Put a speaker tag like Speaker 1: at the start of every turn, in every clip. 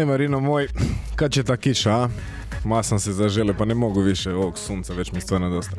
Speaker 1: E Marino moj, kad će ta kiša, a? Ma sam se zaželio, pa ne mogu više ovog sunca, već mi je stvarno dosta.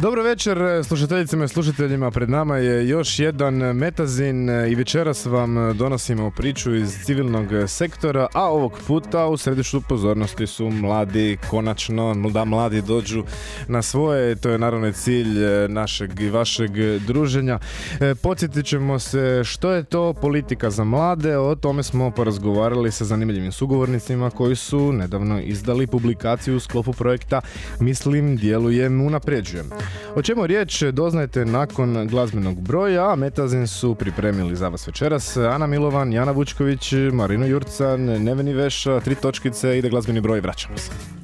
Speaker 1: Dobro večer slušateljicama i slušateljima, pred nama je još jedan metazin i večeras vam donosimo priču iz civilnog sektora, a ovog puta u središtu pozornosti su mladi, konačno, da mladi dođu na svoje, to je naravno cilj našeg i vašeg druženja. E, podsjetit ćemo se što je to politika za mlade, o tome smo porazgovarali sa zanimljivim sugovornicima koji su nedavno izdali publikaciju u sklopu projekta Mislim, djelujem, unapređujem. O čemu riječ doznajte nakon glazbenog broja, a Metazin su pripremili za vas večeras Ana Milovan, Jana Vučković, Marino Jurcan, Neveni Veša, tri točkice, ide glazbeni broj, vraćamo se.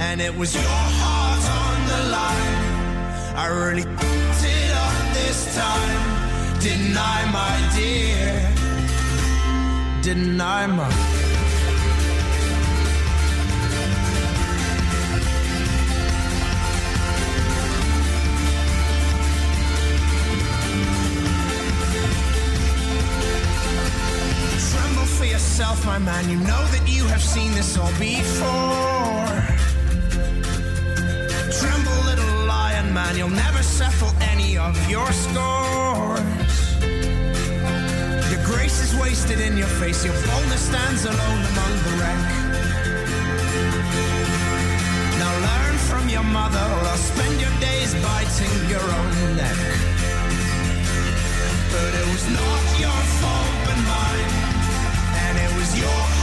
Speaker 2: and it was your heart on the line. I really did up this time, I, my dear? I, my? Tremble for yourself, my man. You know that you have seen this all before. Man, you'll never settle any of your scores. Your grace is wasted in your face, your boldness stands alone among the wreck. Now learn from your mother, or spend your days biting your own neck. But it was not your fault but mine, and it was your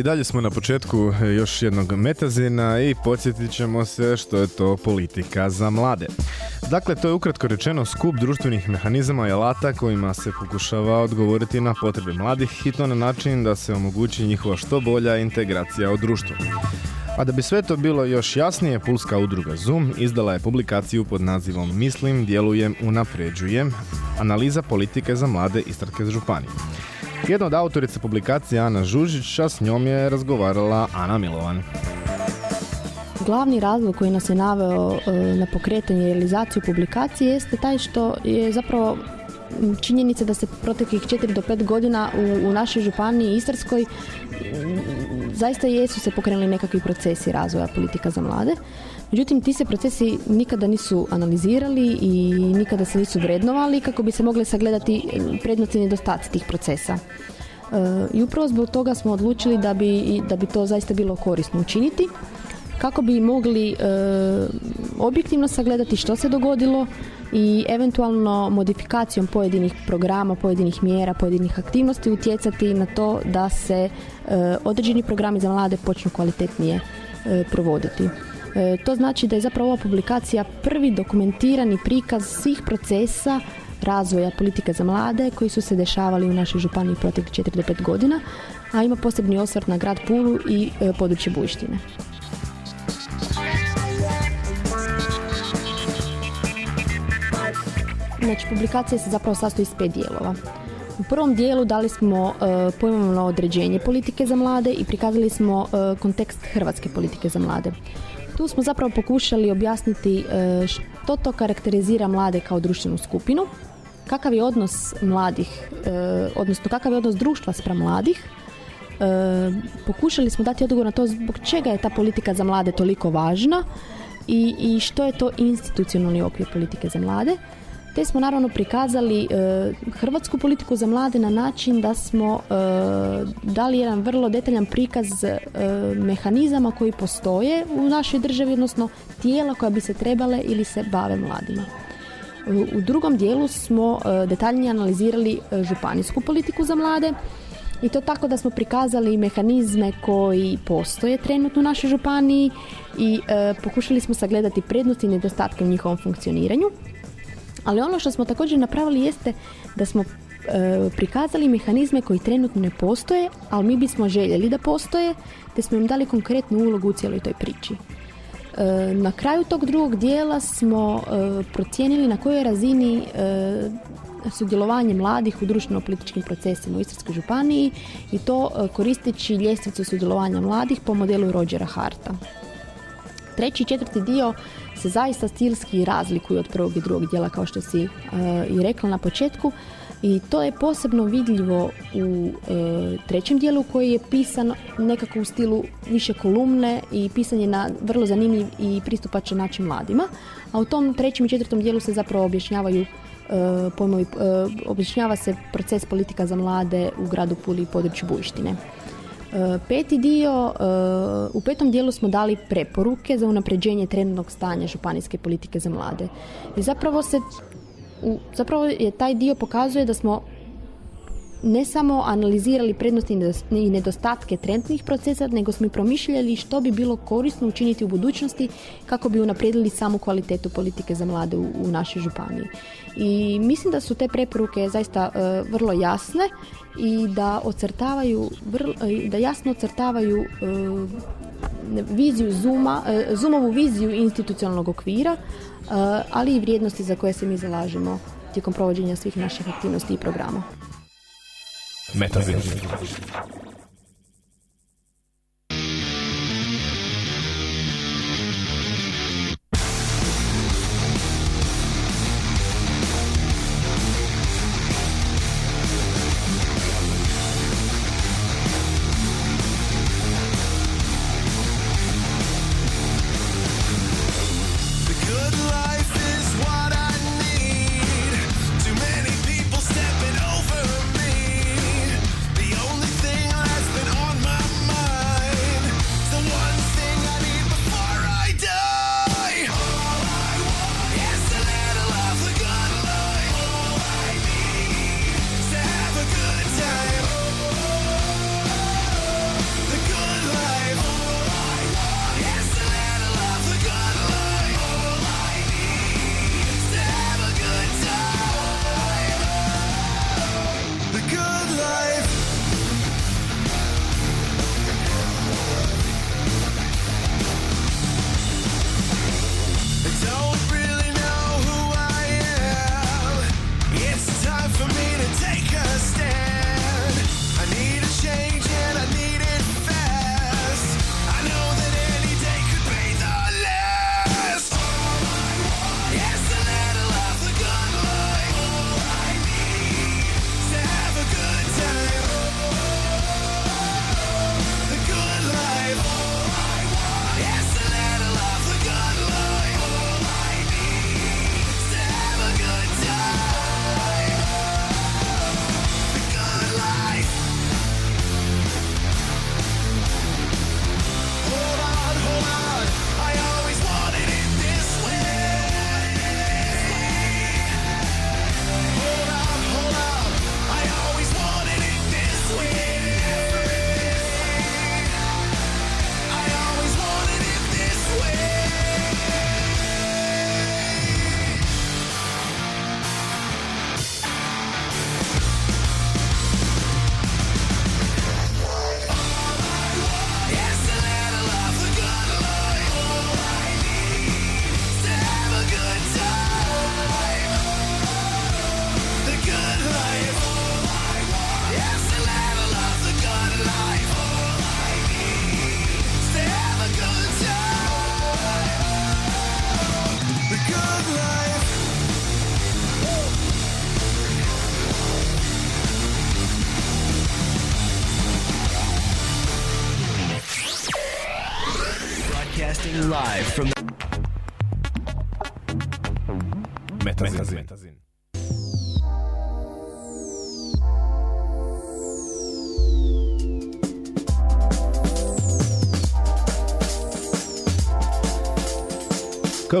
Speaker 2: i
Speaker 1: dalje smo na početku e, još jednog metazina i podsjetit ćemo se što je to politika za mlade. Dakle, to je ukratko rečeno skup društvenih mehanizama i alata kojima se pokušava odgovoriti na potrebe mladih i to na način da se omogući njihova što bolja integracija u društvu. A da bi sve to bilo još jasnije, Pulska udruga Zoom izdala je publikaciju pod nazivom Mislim, djelujem, unapređujem, analiza politike za mlade Istarske županije. Jedna od autorica publikacije Ana Žužić, a s njom je razgovarala Ana Milovan.
Speaker 3: Glavni razlog koji nas je naveo e, na pokretanje i realizaciju publikacije jeste taj što je zapravo činjenica da se proteklih 4 do 5 godina u, u našoj županiji Istarskoj zaista jesu se pokrenuli nekakvi procesi razvoja politika za mlade. Međutim, ti se procesi nikada nisu analizirali i nikada se nisu vrednovali kako bi se mogle sagledati prednosti i nedostaci tih procesa. E, I upravo zbog toga smo odlučili da bi, da bi to zaista bilo korisno učiniti kako bi mogli e, objektivno sagledati što se dogodilo i eventualno modifikacijom pojedinih programa, pojedinih mjera, pojedinih aktivnosti utjecati na to da se e, određeni programi za mlade počnu kvalitetnije e, provoditi. To znači da je zapravo ova publikacija prvi dokumentirani prikaz svih procesa razvoja politike za mlade koji su se dešavali u našoj županiji protiv 4 do 5 godina, a ima posebni osvrt na grad Pulu i područje Bujštine. Znači, publikacija se zapravo sastoji iz pet dijelova. U prvom dijelu dali smo uh, pojmovno određenje politike za mlade i prikazali smo e, kontekst hrvatske politike za mlade. Tu smo zapravo pokušali objasniti e, što to karakterizira mlade kao društvenu skupinu, kakav je odnos mladih, odnosno kakav je odnos društva spram mladih. Pokušali smo dati odgovor na to zbog čega je ta politika za mlade toliko važna i, i što je to institucionalni okvir politike za mlade te smo naravno prikazali e, hrvatsku politiku za mlade na način da smo e, dali jedan vrlo detaljan prikaz e, mehanizama koji postoje u našoj državi, odnosno tijela koja bi se trebale ili se bave mladima. U drugom dijelu smo detaljnije analizirali županijsku politiku za mlade i to tako da smo prikazali mehanizme koji postoje trenutno u našoj županiji i pokušali smo sagledati prednosti i nedostatke u njihovom funkcioniranju ali ono što smo također napravili jeste da smo e, prikazali mehanizme koji trenutno ne postoje, ali mi bismo željeli da postoje, te smo im dali konkretnu ulogu u cijeloj toj priči. E, na kraju tog drugog dijela smo e, procijenili na kojoj razini sudjelovanje mladih u društveno-političkim procesima u Istarskoj županiji i to koristeći ljestvicu sudjelovanja mladih po modelu Rodgera Harta. Treći i četvrti dio se zaista stilski razlikuju od prvog i drugog dijela kao što si uh, i rekla na početku i to je posebno vidljivo u uh, trećem dijelu koji je pisan nekako u stilu više kolumne i pisan je na vrlo zanimljiv i pristupačan način mladima, a u tom trećem i četvrtom dijelu se zapravo objašnjavaju uh, pojmovi, objašnjava se proces politika za mlade u gradu Puli i području Bujštine. Peti dio, e, u petom dijelu smo dali preporuke za unapređenje trenutnog stanja županijske politike za mlade. I zapravo se zapravo je taj dio pokazuje da smo ne samo analizirali prednosti i nedostatke trendnih procesa, nego smo i promišljali što bi bilo korisno učiniti u budućnosti kako bi unaprijedili samu kvalitetu politike za mlade u, u našoj županiji. I mislim da su te preporuke zaista e, vrlo jasne i da ocrtavaju, e, da jasno ocrtavaju e, viziju Zuma, Zumovu viziju institucionalnog okvira, ali i vrijednosti za koje se mi zalažemo tijekom provođenja svih naših aktivnosti i programa. Metaverse.
Speaker 4: Live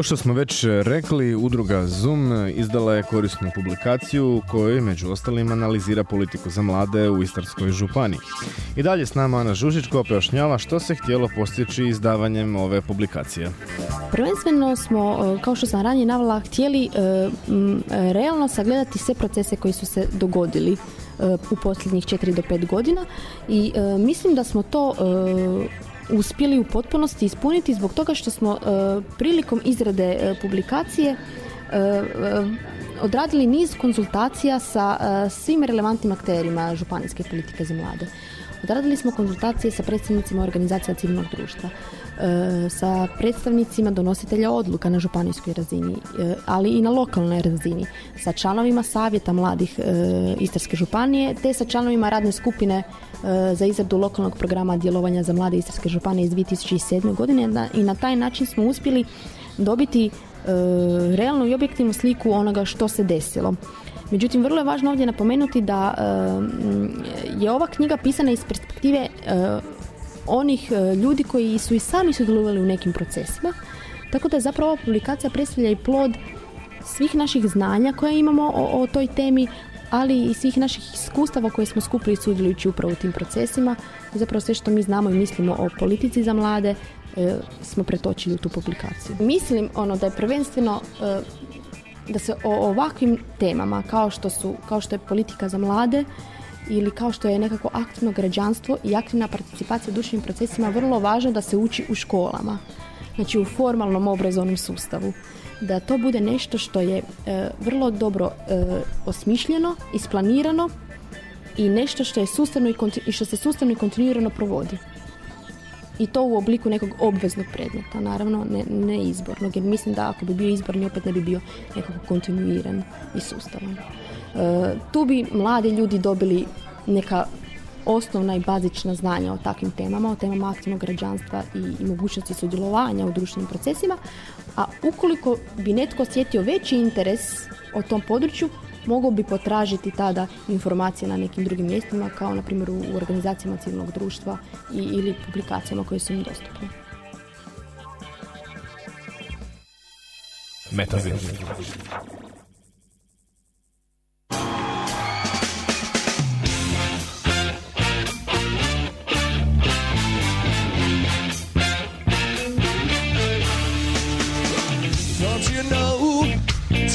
Speaker 1: Kao što smo već rekli, udruga Zoom izdala je korisnu publikaciju u kojoj među ostalim analizira politiku za mlade u Istarskoj županiji. I dalje s nama Ana Žužić koja pojašnjava što se htjelo postići izdavanjem ove publikacije.
Speaker 3: Prvenstveno smo, e, kao što sam ranije navela, htjeli e, e, realno sagledati sve procese koji su se dogodili e, u posljednjih 4 do 5 godina i e, mislim da smo to e, uspjeli u potpunosti ispuniti zbog toga što smo e, prilikom izrade e, publikacije e, odradili niz konzultacija sa svim relevantnim akterima županijske politike za mlade. Odradili smo konzultacije sa predstavnicima organizacija civilnog društva, sa predstavnicima donositelja odluka na županijskoj razini, e, ali i na lokalnoj razini, sa članovima savjeta mladih e, Istarske županije, te sa članovima radne skupine e, za izradu lokalnog programa djelovanja za mlade Istarske županije iz 2007. godine i na taj način smo uspjeli dobiti e, realnu i objektivnu sliku onoga što se desilo. Međutim, vrlo je važno ovdje napomenuti da e, je ova knjiga pisana iz perspektive e, onih e, ljudi koji su i sami sudjelovali u nekim procesima. Tako da zapravo ova publikacija predstavlja i plod svih naših znanja koje imamo o, o toj temi, ali i svih naših iskustava koje smo skupili sudjelujući upravo u tim procesima. Zapravo sve što mi znamo i mislimo o politici za mlade e, smo pretočili u tu publikaciju. Mislim ono da je prvenstveno e, da se o ovakvim temama kao što su kao što je politika za mlade ili kao što je nekako aktivno građanstvo i aktivna participacija u društvenim procesima vrlo važno da se uči u školama. Znači u formalnom obrazovnom sustavu. Da to bude nešto što je e, vrlo dobro e, osmišljeno, isplanirano i nešto što je sustavno i, i što se sustavno i kontinuirano provodi. I to u obliku nekog obveznog predmeta, naravno ne, ne izbornog, jer mislim da ako bi bio izborni opet ne bi bio nekako kontinuiran i sustavan. E, tu bi mladi ljudi dobili neka osnovna i bazična znanja o takvim temama, o temama aktivnog građanstva i, mogućnosti sudjelovanja u društvenim procesima, a ukoliko bi netko osjetio veći interes o tom području, mogao bi potražiti tada informacije na nekim drugim mjestima, kao na primjer u organizacijama civilnog društva i, ili publikacijama koje su im dostupne.
Speaker 1: Metazin.
Speaker 4: Don't you know?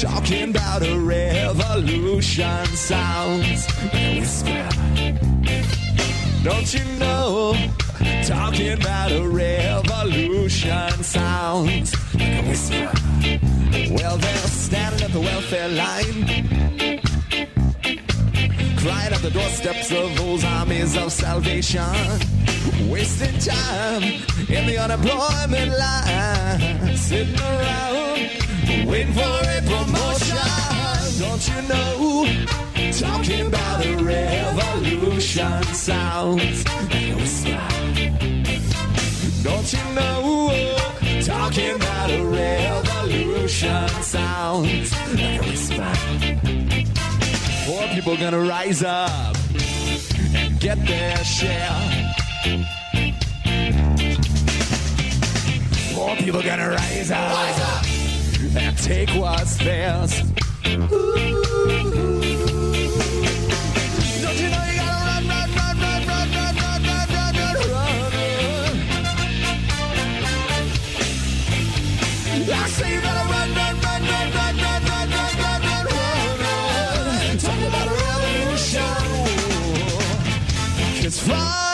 Speaker 4: Talking about a revolution sounds a whisper. Don't you know? Talking about a revolution sounds like a whisper. Well, they're standing at the welfare line, crying at the doorsteps of those armies of salvation, wasting time in the unemployment line, sitting around waiting for a promotion. Don't you know? Talking about a revolution sounds like a whisper. Don't you know? Talking about a revolution sounds like a whisper. Poor people gonna rise up and get their share. Poor people gonna rise up, and take what's theirs. Don't Fly!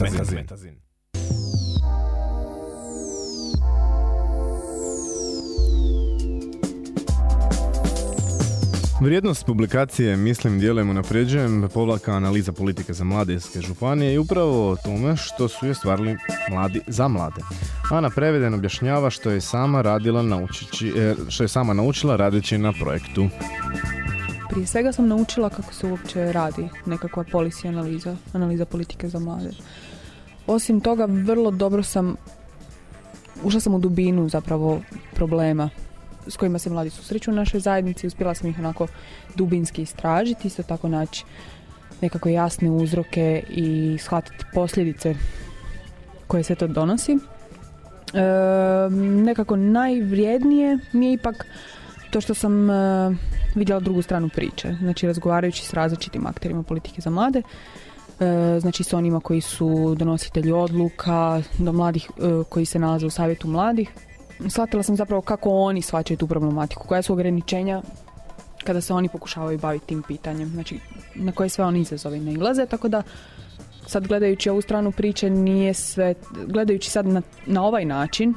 Speaker 1: Metazin. Metazin. Vrijednost publikacije Mislim djelujem unapređujem povlaka analiza politike za mlade iz županije i upravo o tome što su je stvarili mladi za mlade. Ana Preveden objašnjava što je sama radila naučići, e, što je sama naučila radeći na projektu.
Speaker 5: Prije svega sam naučila kako se uopće radi nekakva policy analiza, analiza politike za mlade. Osim toga, vrlo dobro sam, ušla sam u dubinu zapravo problema s kojima se mladi susreću u našoj zajednici. Uspjela sam ih onako dubinski istražiti, isto tako naći nekako jasne uzroke i shvatiti posljedice koje sve to donosi. E, nekako najvrijednije mi je ipak to što sam e, vidjela drugu stranu priče. Znači razgovarajući s različitim akterima politike za mlade, znači s onima koji su donositelji odluka, do mladih e, koji se nalaze u savjetu mladih. Shvatila sam zapravo kako oni shvaćaju tu problematiku, koja su ograničenja kada se oni pokušavaju baviti tim pitanjem, znači na koje sve oni izazove nailaze, tako da sad gledajući ovu stranu priče nije sve, gledajući sad na, na ovaj način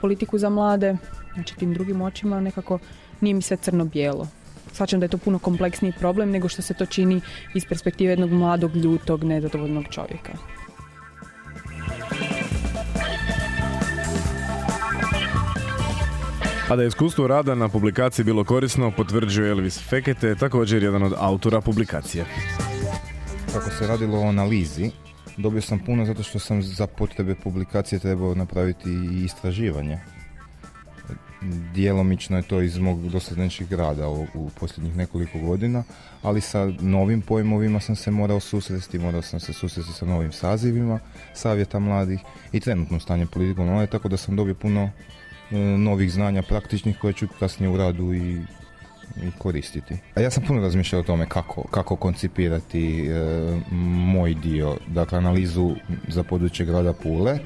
Speaker 5: politiku za mlade, znači tim drugim očima nekako nije mi sve crno-bijelo. Shvaćam da je to puno kompleksniji problem nego što se to čini iz perspektive jednog mladog, ljutog, nezadovoljnog čovjeka.
Speaker 1: A da je iskustvo rada na publikaciji bilo korisno, potvrđuje Elvis Fekete, također jedan od autora publikacije.
Speaker 6: Kako se radilo o analizi, dobio sam puno zato što sam za potrebe publikacije trebao napraviti i istraživanje. Djelomično je to iz mog dosadašnjeg rada u, u posljednjih nekoliko godina, ali sa novim pojmovima sam se morao susresti, morao sam se susresti sa novim sazivima savjeta mladih i trenutno stanje politikom mladih, tako da sam dobio puno e, novih znanja praktičnih koje ću kasnije u radu i i koristiti. A ja sam puno razmišljao o tome kako, kako koncipirati e, moj dio, dakle analizu za područje grada Pule e,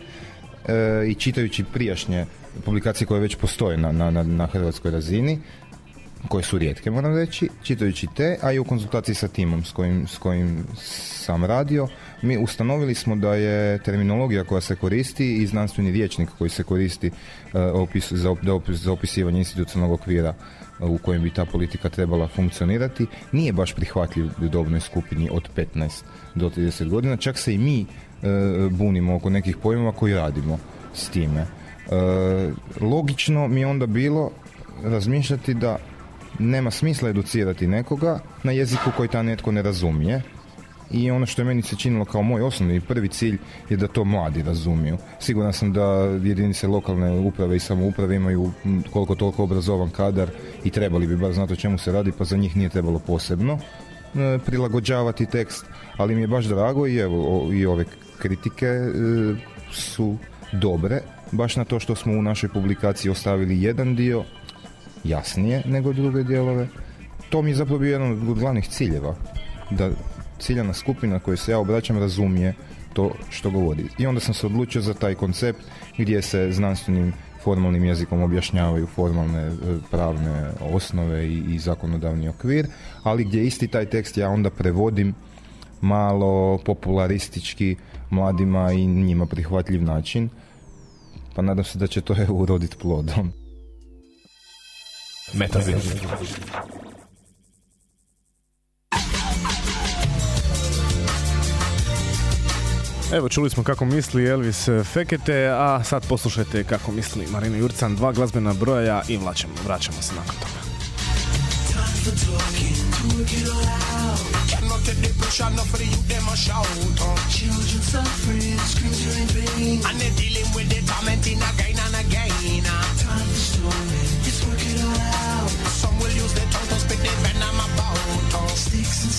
Speaker 6: i čitajući prijašnje publikacije koje već postoje na, na, na, hrvatskoj razini, koje su rijetke moram reći, čitajući te, a i u konzultaciji sa timom s kojim, s kojim sam radio, mi ustanovili smo da je terminologija koja se koristi i znanstveni rječnik koji se koristi e, opis, za, op- za opis- za opisivanje institucionalnog okvira e, u kojem bi ta politika trebala funkcionirati, nije baš prihvatljiv u dobnoj skupini od 15 do 30 godina, čak se i mi e, bunimo oko nekih pojmova koji radimo s time. E, logično mi je onda bilo razmišljati da nema smisla educirati nekoga na jeziku koji ta netko ne razumije. I ono što je meni se činilo kao moj osnovni prvi cilj je da to mladi razumiju. Siguran sam da jedinice lokalne uprave i samouprave imaju koliko toliko obrazovan kadar i trebali bi bar znati o čemu se radi, pa za njih nije trebalo posebno e, prilagođavati tekst, ali mi je baš drago i evo i ove kritike e, su dobre, baš na to što smo u našoj publikaciji ostavili jedan dio jasnije nego druge dijelove. To mi je zapravo bio jedan od glavnih ciljeva, da ciljana skupina kojoj se ja obraćam razumije to što govori. I onda sam se odlučio za taj koncept gdje se znanstvenim formalnim jezikom objašnjavaju formalne e, pravne osnove i, i zakonodavni okvir, ali gdje isti taj tekst ja onda prevodim malo popularistički mladima i njima prihvatljiv način. Pa nadam se da će to evo uroditi plodom.
Speaker 1: Metazin. Evo čuli smo kako misli Elvis Fekete, a sad poslušajte kako misli Marina Jurcan, dva glazbena broja i vlaćemo, vraćamo se nakon toga.
Speaker 7: For talking to work it all out.
Speaker 8: Cannot take the pressure, not for the youth, them a shout. uh.
Speaker 7: Children suffering, screaming in pain.
Speaker 8: And they dealing with the tormenting again and again. uh.
Speaker 7: Time storming,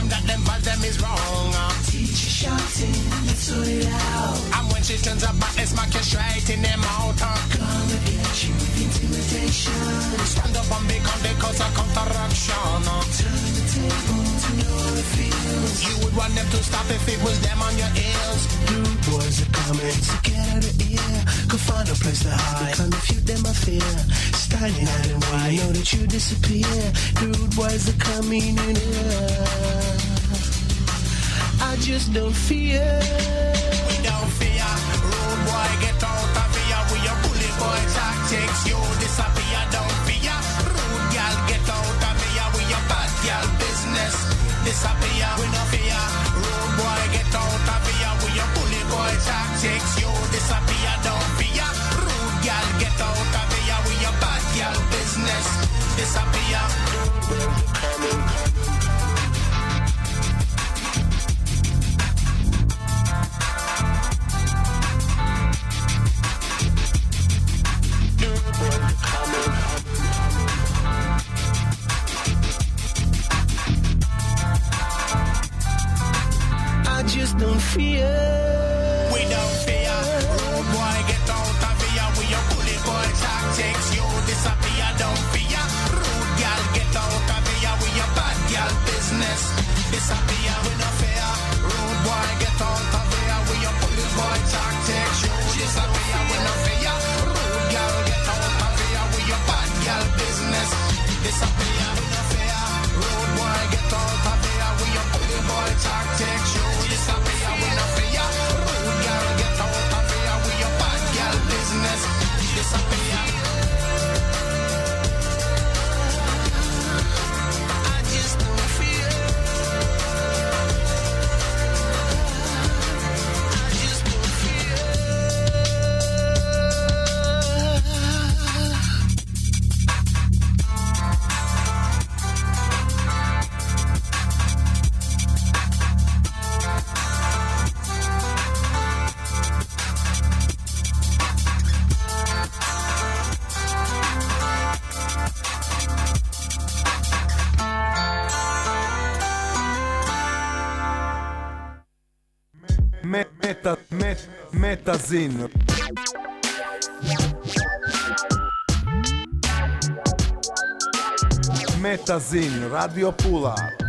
Speaker 7: them that
Speaker 8: them bad them is wrong?
Speaker 7: Teacher shouting, let's sort it out.
Speaker 8: And when she turns her back, they smack you straight in the mouth. uh.
Speaker 7: Gonna get you, intimidation.
Speaker 8: Stand up and become the cause of counteraction.
Speaker 7: Turn the table to know it feels.
Speaker 8: You would want them to stop if it was them on your heels.
Speaker 7: Rude boys are coming, so get out of here. Go find a place to hide. Kind of feud them I fear. Standing out and why know that you disappear. Rude boys are coming in. I just don't fear.
Speaker 8: We don't fear. Rude boy, get out of here with your bully boy tactics. You disappear, don't fear. Rude girl, get out of here with your bad girl business. Disappear, we no fear.
Speaker 4: Metazin. Metazin, Radio Pula.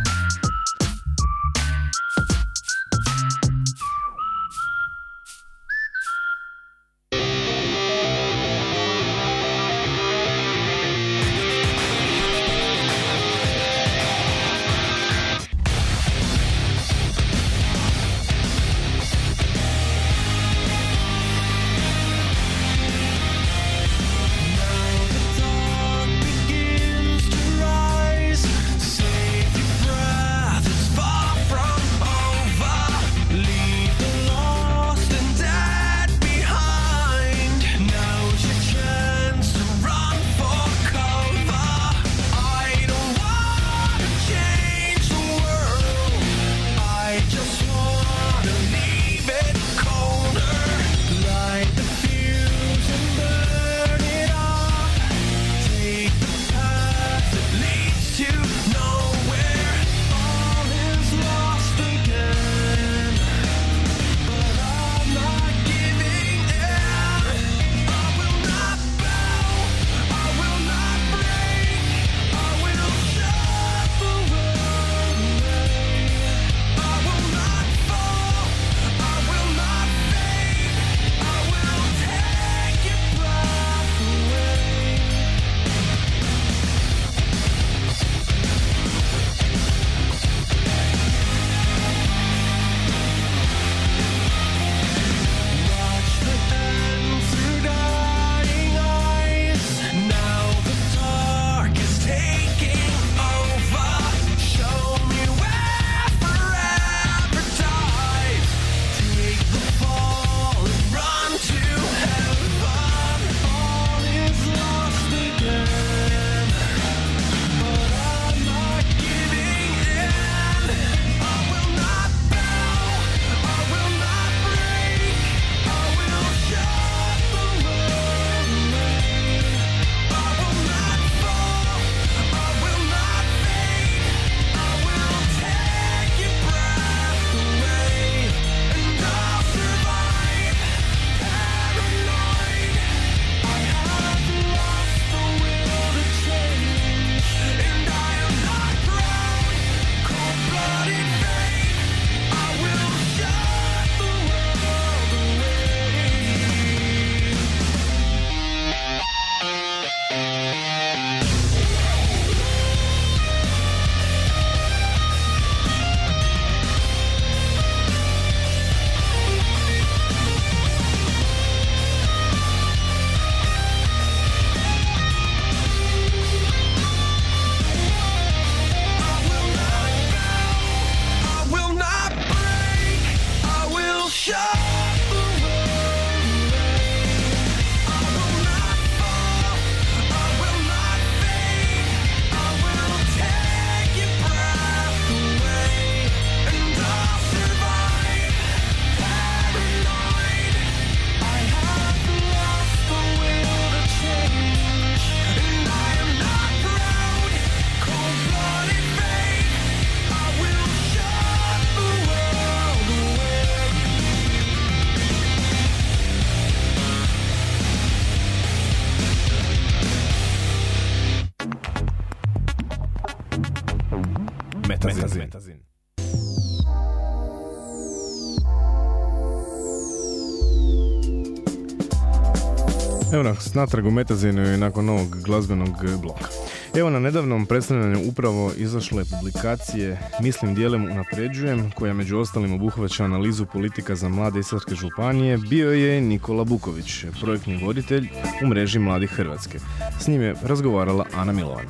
Speaker 1: Nas natrag Metazinu i nakon ovog glazbenog bloka. Evo na nedavnom predstavljanju upravo izašle publikacije Mislim dijelem unapređujem, koja među ostalim obuhvaća analizu politika za mlade Istarske županije, bio je Nikola Buković, projektni voditelj u mreži Mladih Hrvatske. S njim je razgovarala Ana Milovan.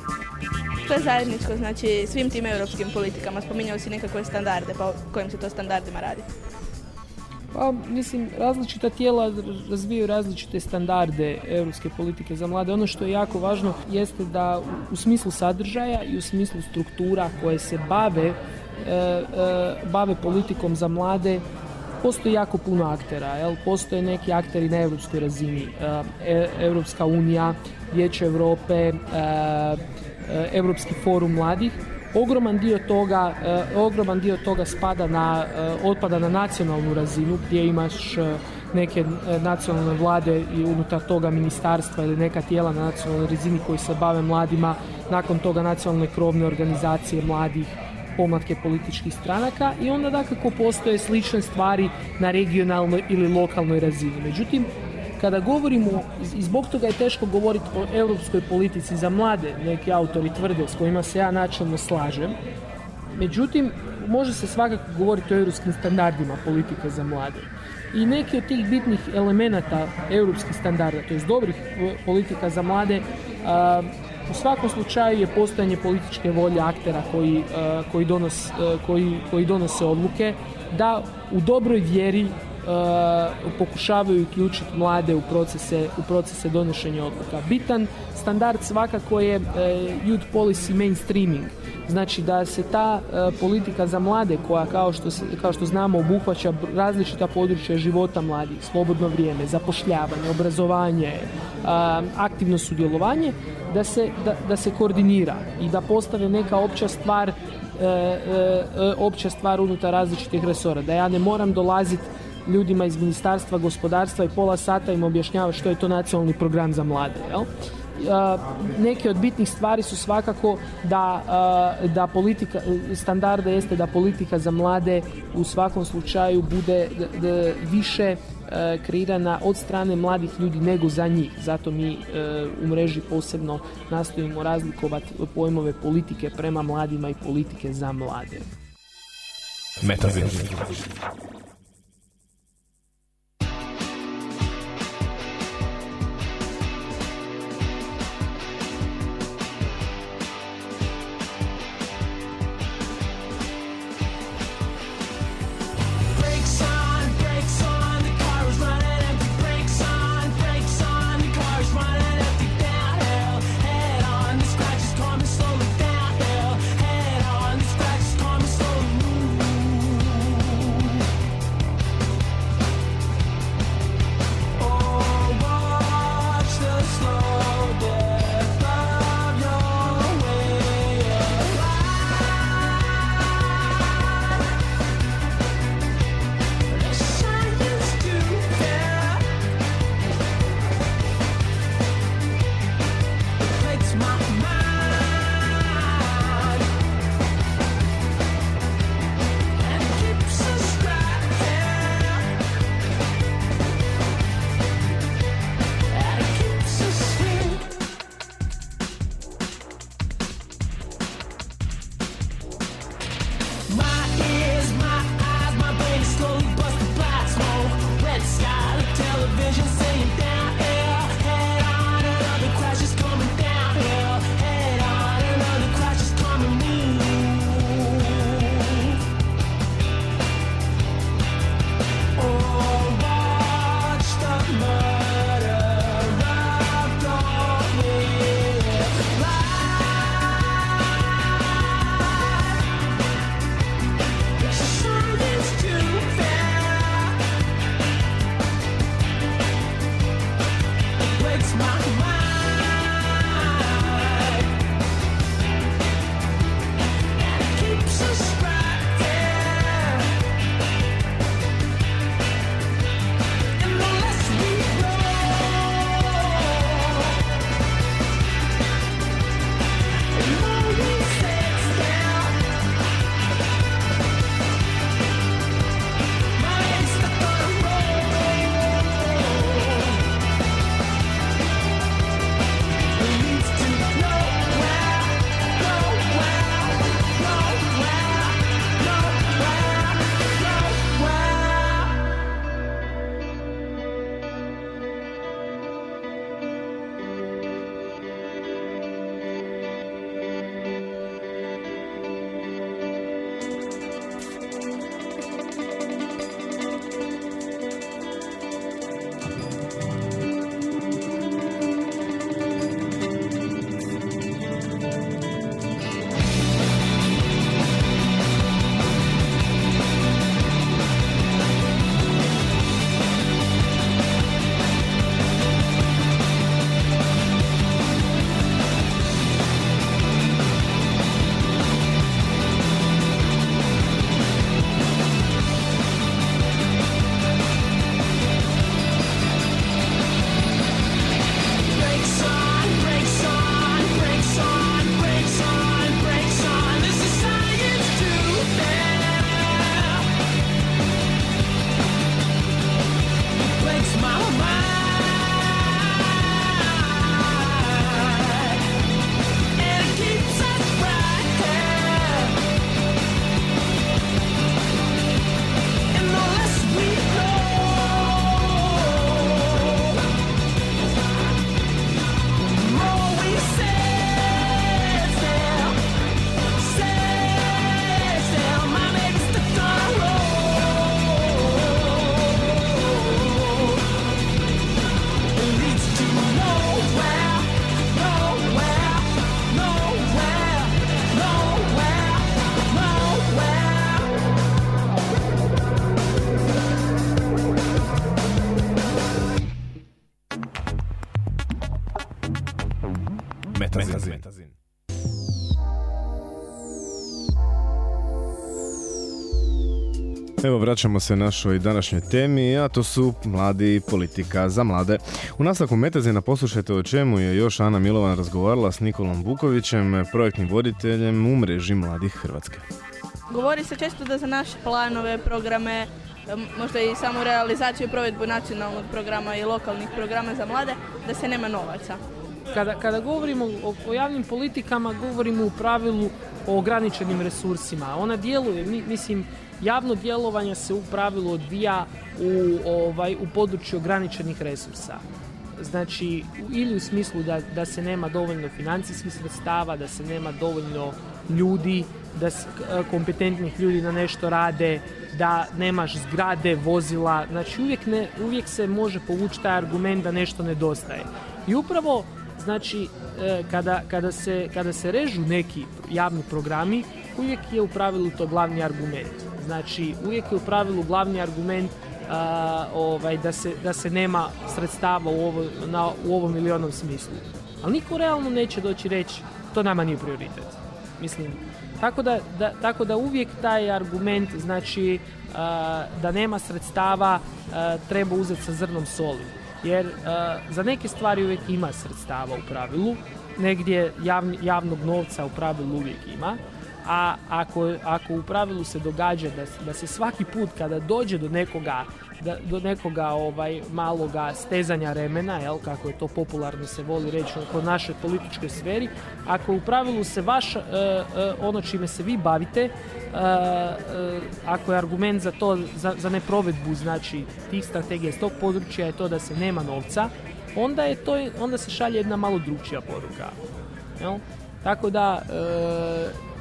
Speaker 9: Što je zajedničko, znači svim tim europskim politikama? Spominjao si nekakve standarde, pa kojim se to standardima radi?
Speaker 10: Pa, mislim, različita tijela razvijaju različite standarde europske politike za mlade. Ono što je jako važno jeste da u, smislu sadržaja i u smislu struktura koje se bave, e, e, bave politikom za mlade, postoji jako puno aktera. Jel? Postoje neki akteri na europskoj razini. E, e, Europska unija, Vijeće Europe, e, e, Europski forum mladih ogroman dio toga, e, ogroman dio toga spada na, e, otpada na nacionalnu razinu gdje imaš e, neke nacionalne vlade i unutar toga ministarstva ili neka tijela na nacionalnoj razini koji se bave mladima, nakon toga nacionalne krovne organizacije mladih, pomlatke političkih stranaka i onda dakako postoje slične stvari na regionalnoj ili lokalnoj razini. Međutim, kada govorimo, i zbog toga je teško govoriti o europskoj politici za mlade, neki autori tvrde, s kojima se ja načelno slažem, međutim, može se svakako govoriti o europskim standardima politike za mlade. I neki od tih bitnih elemenata europskih standarda, to jest dobrih politika za mlade, a, u svakom slučaju je postojanje političke volje aktera koji, koji, donos, koji, koji donose odluke da u dobroj vjeri pokušavaju uključiti mlade u procese, u procese donošenja odluka. Bitan standard svakako je uh, youth policy mainstreaming. Znači da se ta uh, politika za mlade koja kao što, se, kao što znamo obuhvaća različita područja života mladih, slobodno vrijeme, zapošljavanje, obrazovanje, uh, aktivno sudjelovanje, da se, da, da se koordinira i da postane neka opća stvar opća stvar unutar različitih resora. Da ja ne moram dolaziti ljudima iz Ministarstva gospodarstva i pola sata im objašnjava što je to nacionalni program za mlade. Jel? A, neke od bitnih stvari su svakako da, a, da politika, standarda jeste da politika za mlade u svakom slučaju bude više e, kreirana od strane mladih ljudi nego za njih. Zato mi e, u mreži posebno nastojimo razlikovati pojmove politike prema mladima i politike za mlade.
Speaker 11: Metazin.
Speaker 1: Vraćamo se našoj današnjoj temi, a to su mladi politika za mlade. U nastavku Metazina poslušajte o čemu je još Ana Milovan razgovarala s Nikolom Bukovićem, projektnim voditeljem u mreži Mladih Hrvatske.
Speaker 9: Govori se često da za naše planove, programe, možda i samo realizaciju i provedbu nacionalnog programa i lokalnih programa za mlade, da se nema novaca.
Speaker 10: Kada, kada govorimo o, o javnim politikama, govorimo u pravilu o ograničenim resursima. Ona djeluje, mi- mislim, javno djelovanje se u pravilu odvija u, ovaj, u području ograničenih resursa. Znači, ili u smislu da, da se nema dovoljno financijskih sredstava, da se nema dovoljno ljudi, da s- k- kompetentnih ljudi na nešto rade, da nemaš zgrade, vozila, znači uvijek, ne, uvijek se može povući taj argument da nešto nedostaje. I upravo Znači, e, kada, kada, se, kada se režu neki javni programi, uvijek je u pravilu to glavni argument. Znači, uvijek je u pravilu glavni argument a, ovaj, da, se, da se nema sredstava u, ovo, na, u ovom ili onom smislu. Ali niko realno neće doći reći, to nama nije prioritet. Mislim, tako da, da, tako da uvijek taj argument, znači, a, da nema sredstava, a, treba uzeti sa zrnom soli jer za neke stvari uvijek ima sredstava u pravilu, negdje javnog novca u pravilu uvijek ima, a ako, ako u pravilu se događa da, da se svaki put kada dođe do nekoga da, do nekoga ovaj maloga stezanja remena, jel, kako je to popularno se voli reći kod našoj političkoj sferi, ako u pravilu se vaš, e, e, ono čime se vi bavite, e, e, ako je argument za to, za, za neprovedbu, znači tih strategija iz tog područja je to da se nema novca, onda je to, onda se šalje jedna malo drugčija poruka. Jel? Tako da, e,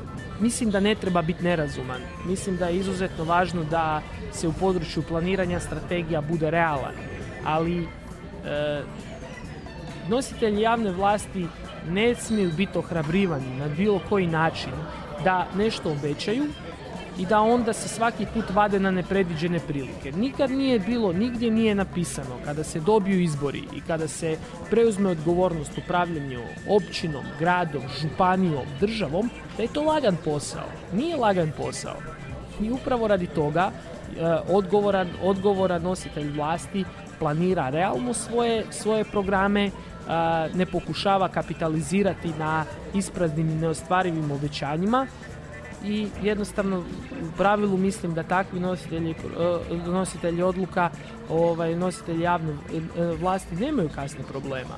Speaker 10: mislim da ne treba biti nerazuman. Mislim da je izuzetno važno da se u području planiranja strategija bude realan. Ali e, nositelji javne vlasti ne smiju biti ohrabrivani na bilo koji način da nešto obećaju i da onda se svaki put vade na nepredviđene prilike. Nikad nije bilo, nigdje nije napisano kada se dobiju izbori i kada se preuzme odgovornost upravljanju općinom, gradom, županijom, državom, da je to lagan posao. Nije lagan posao. I upravo radi toga e, odgovoran, odgovoran nositelj vlasti planira realno svoje, svoje programe, a, ne pokušava kapitalizirati na ispraznim i neostvarivim obećanjima i jednostavno u pravilu mislim da takvi nositelji, e, nositelji odluka, ovaj, nositelji javne e, vlasti nemaju kasne problema.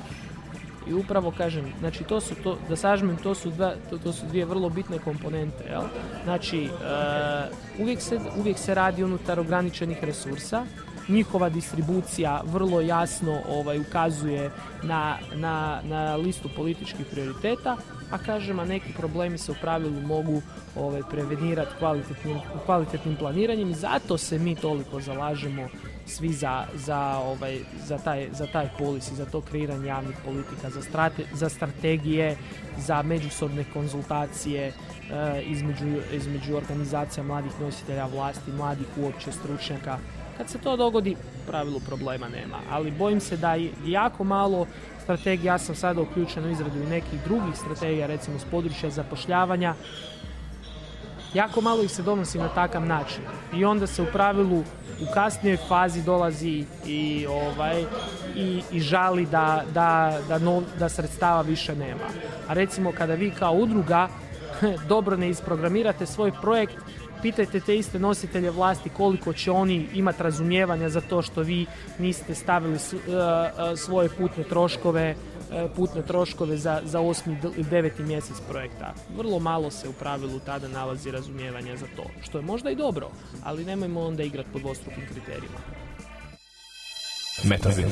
Speaker 10: I upravo kažem, znači to su to, da sažmem, to su, dva, to, to su dvije vrlo bitne komponente, jel? Znači, e, uvijek, se, uvijek se radi unutar ograničenih resursa, njihova distribucija vrlo jasno ovaj, ukazuje na, na, na listu političkih prioriteta, a kažem, a neki problemi se u pravilu mogu ovaj, prevenirati kvalitetnim, kvalitetnim planiranjem zato se mi toliko zalažemo svi za, za, ovaj, za, taj, za taj polis i za to kreiranje javnih politika, za, strate, za strategije, za međusobne konzultacije e, između, između organizacija mladih nositelja vlasti, mladih uopće stručnjaka. Kad se to dogodi, pravilu problema nema. Ali bojim se da jako malo strategija, ja sam sada uključen u izradu i nekih drugih strategija, recimo s područja zapošljavanja, jako malo ih se donosi na takav način i onda se u pravilu u kasnijoj fazi dolazi i ovaj i, i žali da, da, da, nov- da sredstava više nema. A recimo kada vi kao udruga dobro ne isprogramirate svoj projekt, pitajte te iste nositelje vlasti koliko će oni imati razumijevanja za to što vi niste stavili e, e, svoje putne troškove e, putne troškove za, za osmi i deveti mjesec projekta. Vrlo malo se u pravilu tada nalazi razumijevanja za to, što je možda i dobro, ali nemojmo onda igrati po dvostrukim kriterijima.
Speaker 11: Metazin.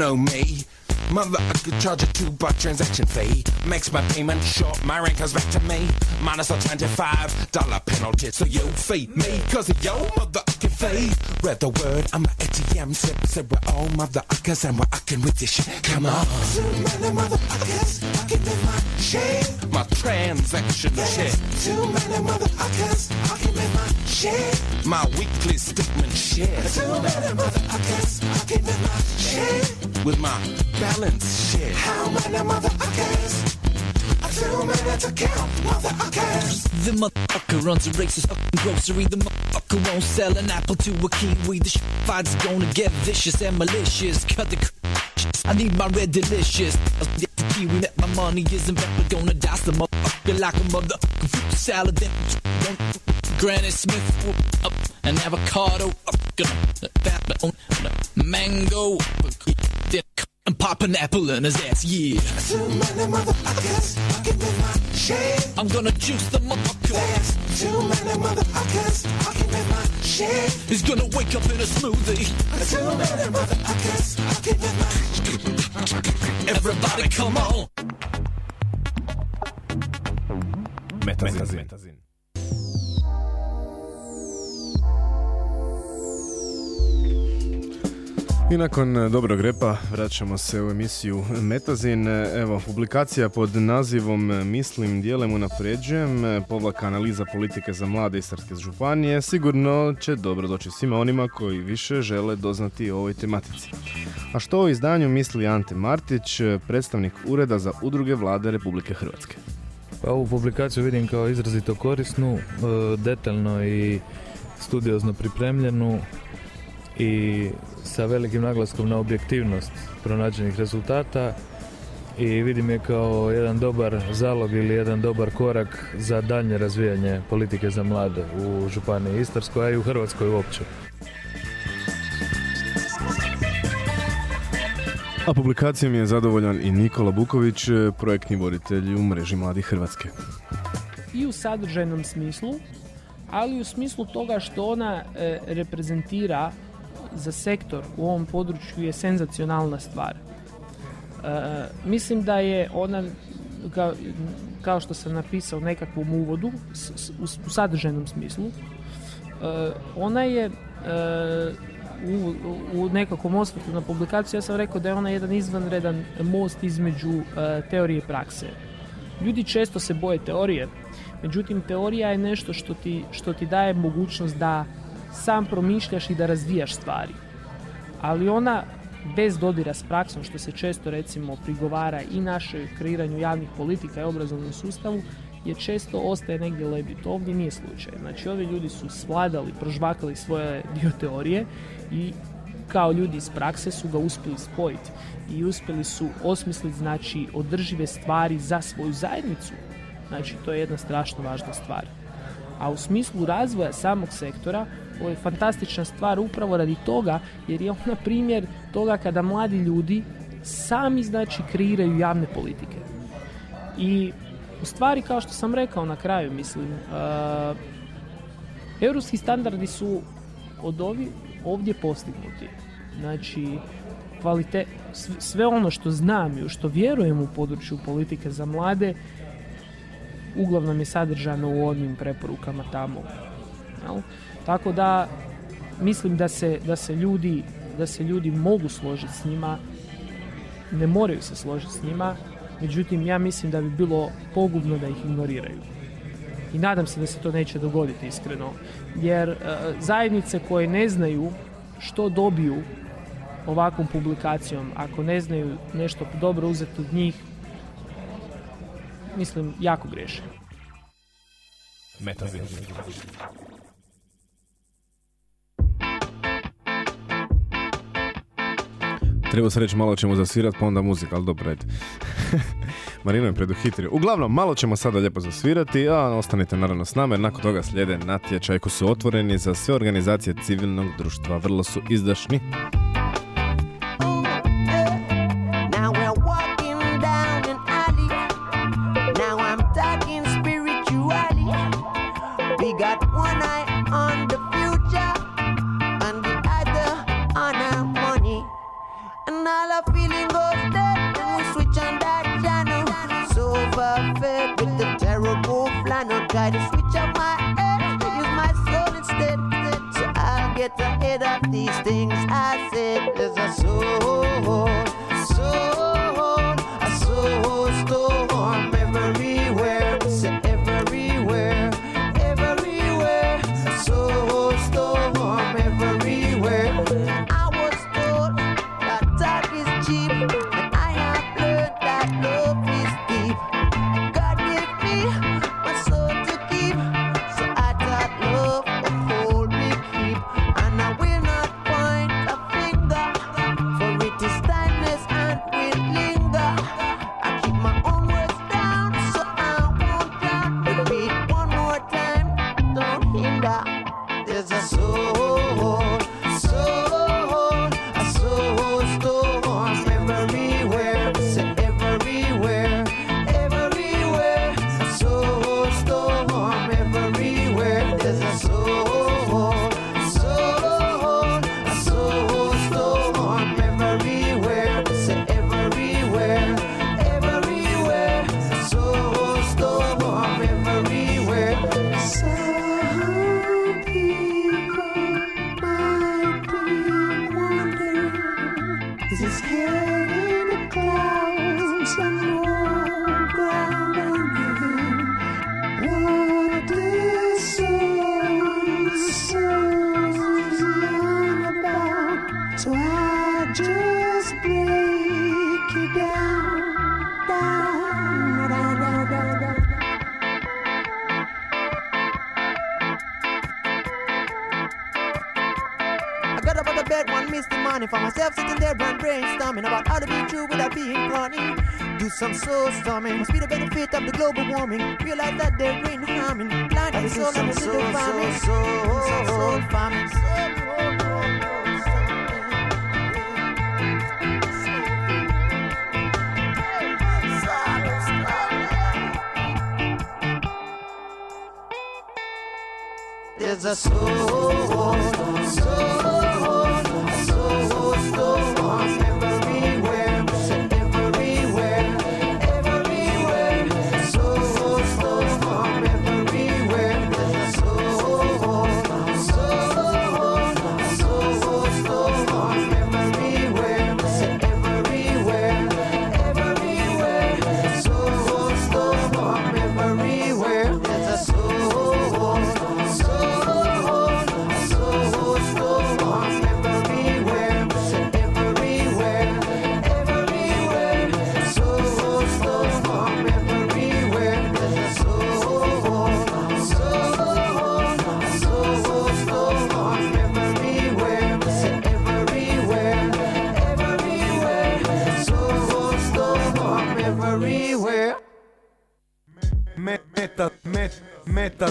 Speaker 2: Know me. Motherfucker charge a two buck transaction fee. Makes my payment short, my rent comes back to me. Minus a $25 penalty, so you feed me. Cause of your motherfucking fee. Read the word, I'm a ATM tip. Said we're all motherfuckers and we're fucking with this shit. Come on. Too many motherfuckers fucking with my shit. My transaction shit. Too many motherfuckers fucking with my shit. My weekly statement shit. Too many motherfuckers fucking with my shit. With my balance shit. How many motherfuckers? Too many to count, motherfuckers.
Speaker 12: The motherfucker runs a racist fucking grocery. The motherfucker won't sell an apple to a kiwi. The shit fight's gonna get vicious and malicious. Cut the c- I need my red delicious. The kiwi that my money isn't back. We're gonna dice the motherfucker like a motherfucking fruit salad. Then Granny Smith whoop up an avocado up that mango. Then and pop an apple in his ass, yeah.
Speaker 2: Too many motherfuckers fucking shit.
Speaker 12: I'm gonna juice the motherfucker.
Speaker 2: There's too many motherfuckers fucking with my shit.
Speaker 12: He's gonna wake up in a smoothie.
Speaker 2: Too many motherfuckers fucking with my
Speaker 12: Everybody come on.
Speaker 11: Metazin.
Speaker 1: I nakon e, dobrog repa vraćamo se u emisiju Metazin. E, Evo, publikacija pod nazivom e, Mislim, dijelem, unapređujem, povlaka analiza politike za mlade Istarske županije, sigurno će dobro doći svima onima koji više žele doznati o ovoj tematici. A što o izdanju misli Ante Martić, predstavnik Ureda za udruge vlade Republike Hrvatske?
Speaker 13: Pa ovu publikaciju vidim kao izrazito korisnu, e, detaljno i studiozno pripremljenu i sa velikim naglaskom na objektivnost pronađenih rezultata i vidim je kao jedan dobar zalog ili jedan dobar korak za daljnje razvijanje politike za mlade u Županiji Istarskoj, a i u Hrvatskoj uopće.
Speaker 1: A publikacijom je zadovoljan i Nikola Buković, e, projektni voditelj u mreži Mladih Hrvatske.
Speaker 10: i u sadržajnom smislu, ali u smislu toga što ona e, reprezentira za sektor u ovom području je senzacionalna stvar. E, mislim da je ona, kao, što sam napisao nekakvom uvodu, u, sadržajnom smislu, ona je u, u nekakvom osvrtu na publikaciju, ja sam rekao da je ona jedan izvanredan most između e, teorije i prakse. Ljudi često se boje teorije, međutim teorija je nešto što ti, što ti daje mogućnost da sam promišljaš i da razvijaš stvari. Ali ona bez dodira s praksom, što se često recimo prigovara i našoj kreiranju javnih politika i obrazovnom sustavu, je često ostaje negdje lebit. Ovdje nije slučaj. Znači, ovi ljudi su svladali, prožvakali svoje dio teorije i kao ljudi iz prakse su ga uspjeli spojiti i uspjeli su osmisliti znači održive stvari za svoju zajednicu. Znači, to je jedna strašno važna stvar. A u smislu razvoja samog sektora, ovo je fantastična stvar upravo radi toga, jer je ona primjer toga kada mladi ljudi sami znači kreiraju javne politike. I u stvari, kao što sam rekao na kraju, mislim, uh, europski standardi su od ovi, ovdje postignuti. Znači, kvalite, sv- sve ono što znam i što vjerujem u području politike za mlade, uglavnom je sadržano u onim preporukama tamo. Jel? Tako da mislim da se, da se ljudi da se ljudi mogu složiti s njima, ne moraju se složiti s njima, međutim ja mislim da bi bilo pogubno da ih ignoriraju. I nadam se da se to neće dogoditi iskreno, jer e, zajednice koje ne znaju što dobiju ovakvom publikacijom, ako ne znaju nešto dobro uzeti od njih, mislim, jako griješe.
Speaker 1: Treba se reći malo ćemo zasvirat, pa onda muzika, ali dobro, ajde. Marino je preduhitrio. Uglavnom, malo ćemo sada lijepo zasvirati, a ostanite naravno s nama, jer nakon toga slijede natječaj koji su otvoreni za sve organizacije civilnog društva. Vrlo su izdašni.
Speaker 14: There's a soul, soul,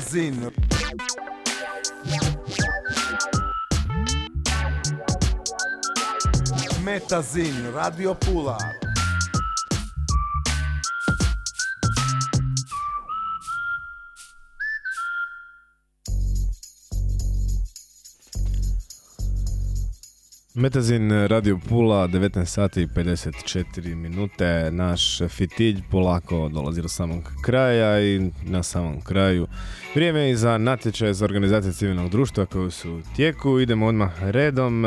Speaker 15: metazin. Metazin, Radio Pula.
Speaker 1: Metazin Radio Pula, 19 sati i 54 minute. Naš fitilj polako dolazi do samog kraja i na samom kraju vrijeme je i za natječaj za organizacije civilnog društva koji su u tijeku. Idemo odmah redom.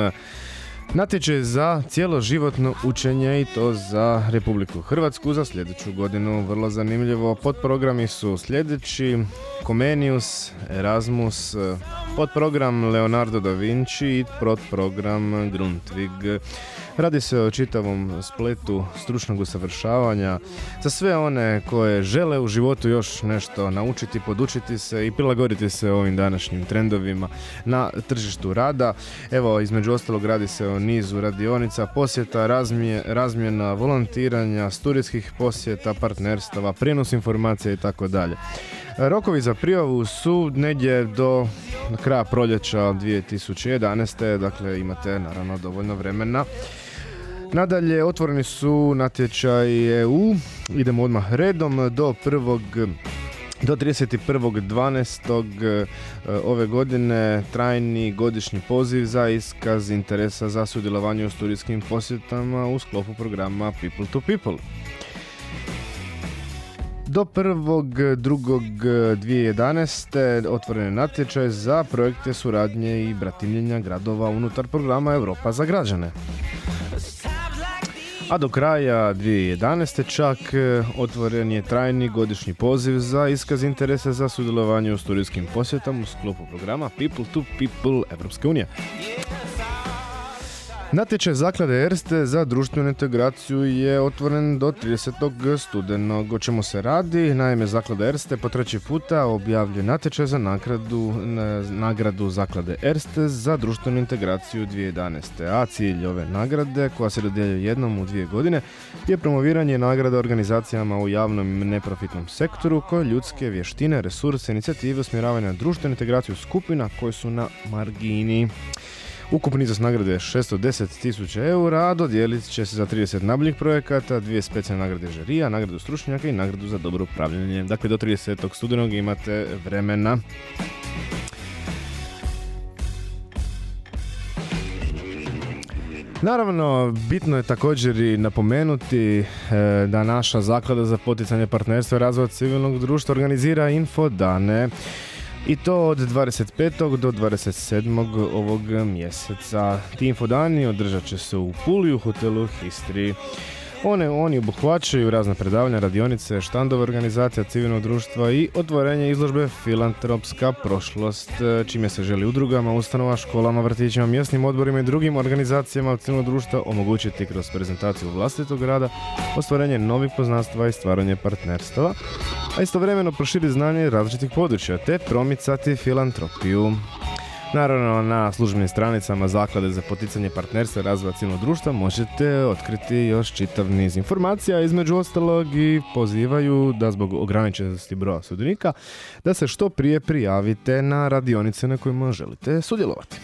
Speaker 1: Natječaj za cjeloživotno učenje i to za Republiku Hrvatsku za sljedeću godinu. Vrlo zanimljivo. Podprogrami su sljedeći. Comenius, Erasmus, podprogram Leonardo da Vinci i podprogram Grundtvig. Radi se o čitavom spletu stručnog usavršavanja za sve one koje žele u životu još nešto naučiti, podučiti se i prilagoditi se ovim današnjim trendovima na tržištu rada. Evo, između ostalog radi se o nizu radionica, posjeta, razmije, razmjena, volontiranja, studijskih posjeta, partnerstava, prijenos informacija i tako dalje. Rokovi za prijavu su negdje do kraja proljeća 2011. Dakle, imate naravno dovoljno vremena. Nadalje, otvoreni su natječaj EU. Idemo odmah redom do 1. Do 31.12. e, ove godine trajni godišnji poziv za iskaz interesa za sudjelovanje u studijskim posjetama u sklopu programa People to People. Do 1.2.2011. otvoren je natječaj za projekte suradnje i bratimljenja gradova unutar programa Europa za građane. A do kraja 2011. čak e, otvoren je trajni godišnji poziv za iskaz interesa za sudjelovanje u studijskim posjetama u sklopu programa People to People Evropske unije. Natječaj zaklade Erste za društvenu integraciju je otvoren do 30. studenog. O čemu se radi? Naime, zaklada Erste po treći puta objavljuje natječaj za nagradu, na- nagradu zaklade Erste za društvenu integraciju 2011. A cilj ove nagrade, koja se dodjeljuje jednom u dvije godine, je promoviranje nagrada organizacijama u javnom neprofitnom sektoru koje ljudske vještine, resurse, inicijative usmjeravaju na društvenu integraciju skupina koje su na margini. Ukupni iznos nagrade je 610.000 eura, a dodijelit će se za 30 najboljih projekata, dvije specijalne nagrade žirija, nagradu stručnjaka i nagradu za dobro upravljanje. Dakle, do 30. studenog imate vremena. Naravno, bitno je također i napomenuti e, da naša zaklada za poticanje partnerstva i razvoja civilnog društva organizira info dane i to od 25. do 27. ovog mjeseca. Ti infodani održat će se u Puli u hotelu History. One, oni obuhvaćaju razne predavanja, radionice, štandove organizacija civilnog društva i otvorenje izložbe Filantropska prošlost, e, čime se želi udrugama, ustanova, školama, vrtićima, mjesnim odborima i drugim organizacijama civilnog društva omogućiti kroz prezentaciju vlastitog rada, ostvarenje novih poznanstva i stvaranje partnerstava, a istovremeno proširiti znanje različitih područja te promicati filantropiju. Naravno, na službenim stranicama Zaklade za poticanje partnerstva i razvoja civilnog društva možete otkriti još čitav niz informacija, između ostalog i pozivaju da zbog ograničenosti broja sudionika da se što prije prijavite na radionice na kojima želite sudjelovati.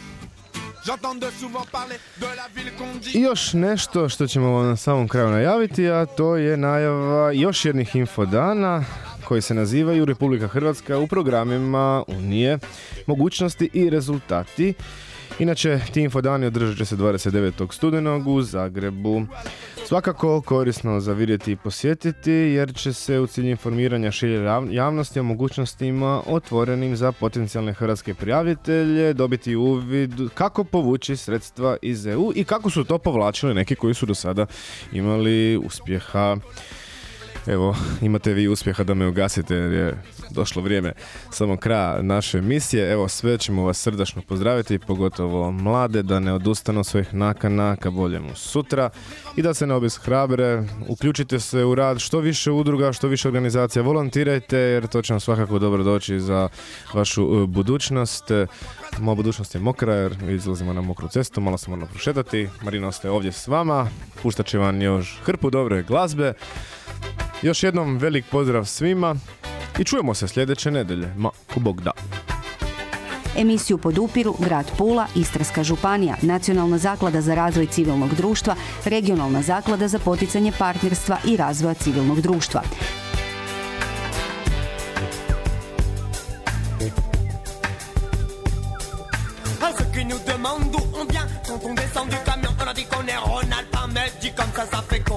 Speaker 1: I još nešto što ćemo vam na samom kraju najaviti, a to je najava još jednih infodana koji se nazivaju Republika Hrvatska u programima Unije, mogućnosti i rezultati. Inače, ti infodani održat će se 29. studenog u Zagrebu. Svakako korisno za vidjeti i posjetiti jer će se u cilju informiranja šire jav- javnosti o mogućnostima otvorenim za potencijalne hrvatske prijavitelje dobiti uvid kako povući sredstva iz EU i kako su to povlačili neki koji su do sada imali uspjeha. Evo, imate vi uspjeha da me ugasite jer je došlo vrijeme samo kraja naše emisije. Evo, sve ćemo vas srdačno pozdraviti, pogotovo mlade, da ne odustanu od svojih nakana ka boljemu sutra i da se ne obeshrabre. Uključite se u rad što više udruga, što više organizacija, volontirajte jer to će vam svakako dobro doći za vašu e, budućnost. Moja budućnost je mokra jer izlazimo na mokru cestu, malo se moramo prošetati. Marina ostaje ovdje s vama, puštat će vam još hrpu dobre glazbe. Još jednom velik pozdrav svima i čujemo se sljedeće nedelje. Ma, ko Bog da.
Speaker 16: Emisiju podupiru Grad Pula, Istarska županija, Nacionalna zaklada za razvoj civilnog društva, Regionalna zaklada za poticanje partnerstva i razvoja civilnog društva.
Speaker 2: À ceux qui nous demandent d'où on vient Quand on descend du camion on a dit qu'on est Ronald Palmer Dit comme ça ça fait